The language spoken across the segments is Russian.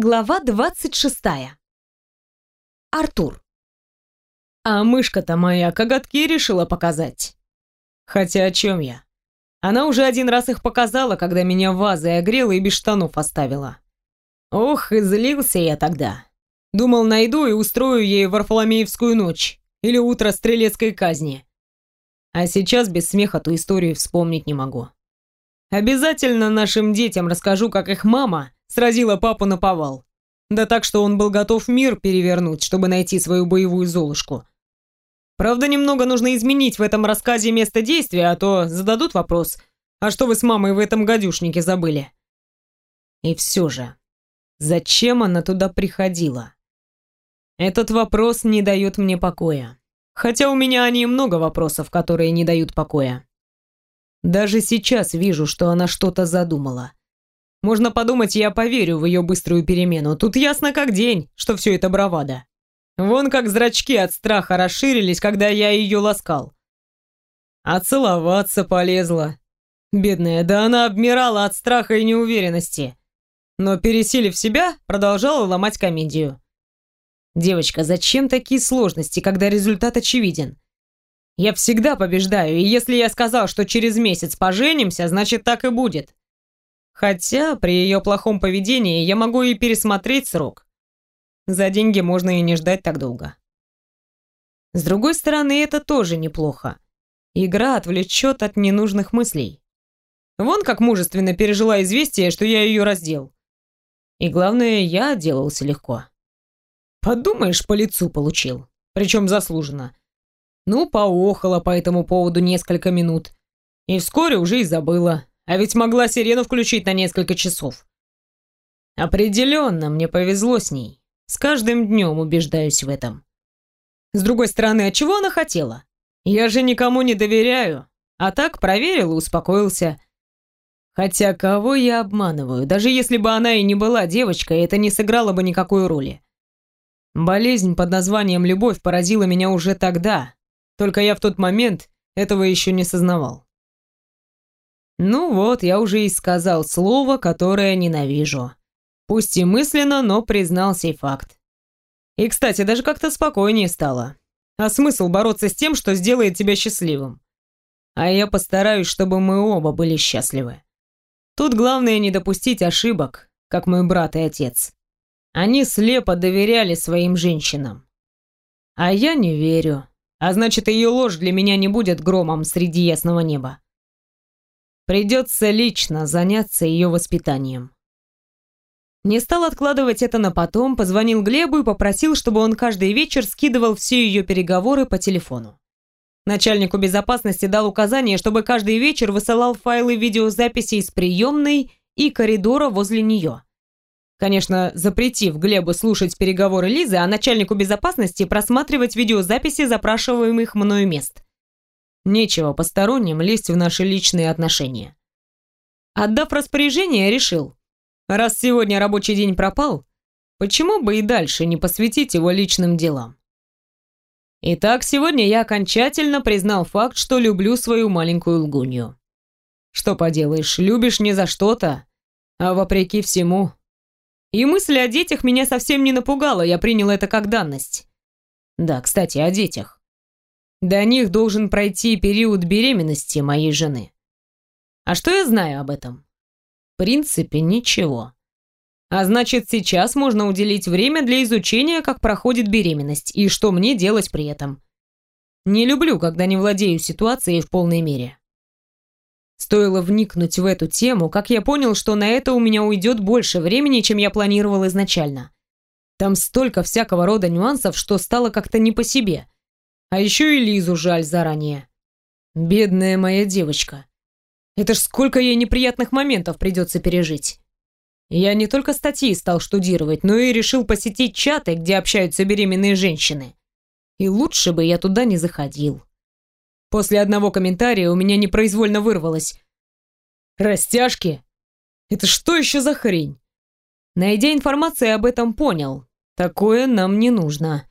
Глава 26. Артур. А мышка-то моя коготки решила показать. Хотя о чем я? Она уже один раз их показала, когда меня вазой огрела и без штанов оставила. Ох, и злился я тогда. Думал, найду и устрою ей Варфоломеевскую ночь или утро стрелецкой казни. А сейчас без смеха ту историю вспомнить не могу. Обязательно нашим детям расскажу, как их мама сразила папу на повал. Да так, что он был готов мир перевернуть, чтобы найти свою боевую золушку. Правда, немного нужно изменить в этом рассказе место действия, а то зададут вопрос, а что вы с мамой в этом гадюшнике забыли? И все же, зачем она туда приходила? Этот вопрос не дает мне покоя. Хотя у меня о ней много вопросов, которые не дают покоя. Даже сейчас вижу, что она что-то задумала. Можно подумать, я поверю в ее быструю перемену. Тут ясно как день, что все это бравада. Вон как зрачки от страха расширились, когда я ее ласкал. А целоваться полезла. Бедная, да она обмирала от страха и неуверенности. Но, пересилив себя, продолжала ломать комедию. «Девочка, зачем такие сложности, когда результат очевиден? Я всегда побеждаю, и если я сказал, что через месяц поженимся, значит так и будет. Хотя при ее плохом поведении я могу и пересмотреть срок. За деньги можно и не ждать так долго. С другой стороны, это тоже неплохо. Игра отвлечет от ненужных мыслей. Вон как мужественно пережила известие, что я ее раздел. И главное, я отделался легко. Подумаешь, по лицу получил. Причем заслуженно. Ну, поохала по этому поводу несколько минут. И вскоре уже и забыла. А ведь могла сирену включить на несколько часов. Определенно, мне повезло с ней. С каждым днем убеждаюсь в этом. С другой стороны, а чего она хотела? Я же никому не доверяю. А так проверил и успокоился. Хотя кого я обманываю? Даже если бы она и не была девочкой, это не сыграло бы никакой роли. Болезнь под названием «любовь» поразила меня уже тогда. Только я в тот момент этого еще не сознавал. Ну вот, я уже и сказал слово, которое ненавижу. Пусть и мысленно, но признал сей факт. И, кстати, даже как-то спокойнее стало. А смысл бороться с тем, что сделает тебя счастливым? А я постараюсь, чтобы мы оба были счастливы. Тут главное не допустить ошибок, как мой брат и отец. Они слепо доверяли своим женщинам. А я не верю. А значит, ее ложь для меня не будет громом среди ясного неба. Придется лично заняться ее воспитанием. Не стал откладывать это на потом, позвонил Глебу и попросил, чтобы он каждый вечер скидывал все ее переговоры по телефону. Начальнику безопасности дал указание, чтобы каждый вечер высылал файлы видеозаписи из приемной и коридора возле нее. Конечно, запретив Глебу слушать переговоры Лизы, а начальнику безопасности просматривать видеозаписи запрашиваемых мною мест. Нечего посторонним лезть в наши личные отношения. Отдав распоряжение, решил, раз сегодня рабочий день пропал, почему бы и дальше не посвятить его личным делам. Итак, сегодня я окончательно признал факт, что люблю свою маленькую лгунью. Что поделаешь, любишь не за что-то, а вопреки всему. И мысль о детях меня совсем не напугала, я принял это как данность. Да, кстати, о детях. До них должен пройти период беременности моей жены. А что я знаю об этом? В принципе, ничего. А значит, сейчас можно уделить время для изучения, как проходит беременность и что мне делать при этом. Не люблю, когда не владею ситуацией в полной мере. Стоило вникнуть в эту тему, как я понял, что на это у меня уйдет больше времени, чем я планировал изначально. Там столько всякого рода нюансов, что стало как-то не по себе – а еще и Лизу жаль заранее. Бедная моя девочка. Это ж сколько ей неприятных моментов придется пережить. Я не только статьи стал штудировать, но и решил посетить чаты, где общаются беременные женщины. И лучше бы я туда не заходил. После одного комментария у меня непроизвольно вырвалось. «Растяжки? Это что еще за хрень?» Найдя информацию об этом, понял. Такое нам не нужно.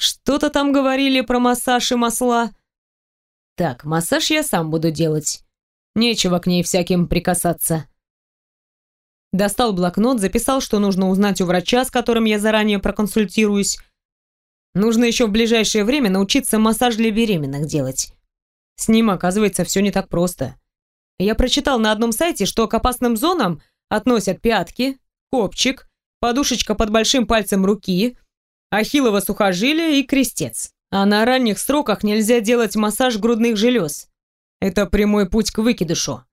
Что-то там говорили про массаж и масла. Так, массаж я сам буду делать. Нечего к ней всяким прикасаться. Достал блокнот, записал, что нужно узнать у врача, с которым я заранее проконсультируюсь. Нужно еще в ближайшее время научиться массаж для беременных делать. С ним, оказывается, все не так просто. Я прочитал на одном сайте, что к опасным зонам относят пятки, копчик, подушечка под большим пальцем руки, ахиллово сухожилие и крестец. А на ранних сроках нельзя делать массаж грудных желез. Это прямой путь к выкидышу.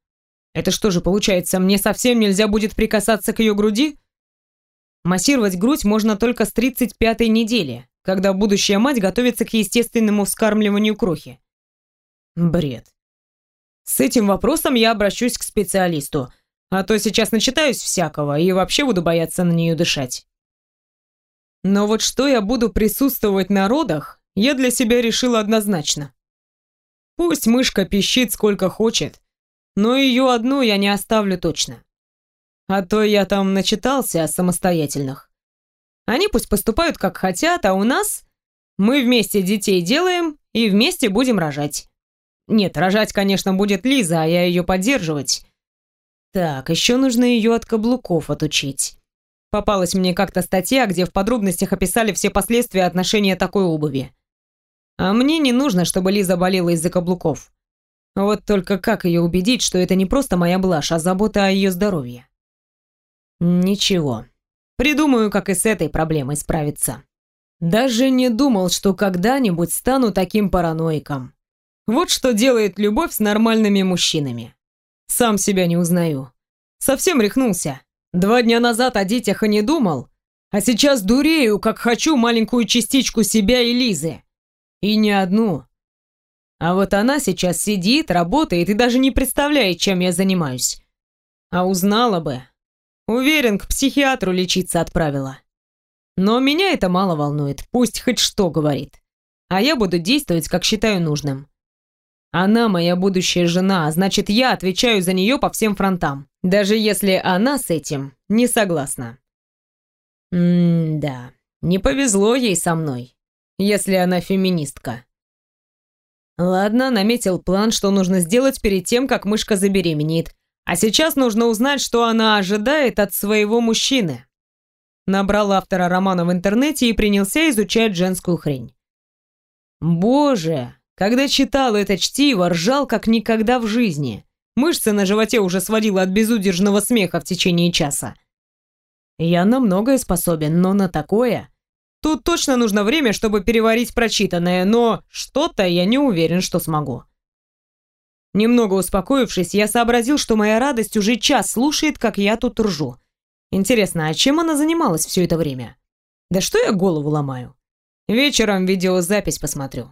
Это что же получается, мне совсем нельзя будет прикасаться к ее груди? Массировать грудь можно только с 35-й недели, когда будущая мать готовится к естественному вскармливанию крохи. Бред. С этим вопросом я обращусь к специалисту, а то сейчас начитаюсь всякого и вообще буду бояться на нее дышать. Но вот что я буду присутствовать на родах, я для себя решила однозначно. Пусть мышка пищит сколько хочет, но ее одну я не оставлю точно. А то я там начитался о самостоятельных. Они пусть поступают как хотят, а у нас мы вместе детей делаем и вместе будем рожать. Нет, рожать, конечно, будет Лиза, а я ее поддерживать. Так, еще нужно ее от каблуков отучить. Попалась мне как-то статья, где в подробностях описали все последствия отношения такой обуви. А мне не нужно, чтобы Лиза болела из-за каблуков. Вот только как ее убедить, что это не просто моя блажь, а забота о ее здоровье? Ничего. Придумаю, как и с этой проблемой справиться. Даже не думал, что когда-нибудь стану таким параноиком. Вот что делает любовь с нормальными мужчинами. Сам себя не узнаю. Совсем рехнулся. Два дня назад о детях и не думал, а сейчас дурею, как хочу маленькую частичку себя и Лизы. И не одну. А вот она сейчас сидит, работает и даже не представляет, чем я занимаюсь. А узнала бы. Уверен, к психиатру лечиться отправила. Но меня это мало волнует, пусть хоть что говорит. А я буду действовать, как считаю нужным. Она моя будущая жена, а значит, я отвечаю за нее по всем фронтам, даже если она с этим не согласна. М-да, не повезло ей со мной, если она феминистка. Ладно, наметил план, что нужно сделать перед тем, как мышка забеременеет. А сейчас нужно узнать, что она ожидает от своего мужчины. Набрал автора романа в интернете и принялся изучать женскую хрень. Боже, когда читал это чтиво, ржал как никогда в жизни. Мышцы на животе уже сводило от безудержного смеха в течение часа. Я на многое способен, но на такое... Тут точно нужно время, чтобы переварить прочитанное, но что-то я не уверен, что смогу. Немного успокоившись, я сообразил, что моя радость уже час слушает, как я тут ржу. Интересно, а чем она занималась все это время? Да что я голову ломаю? Вечером видеозапись посмотрю.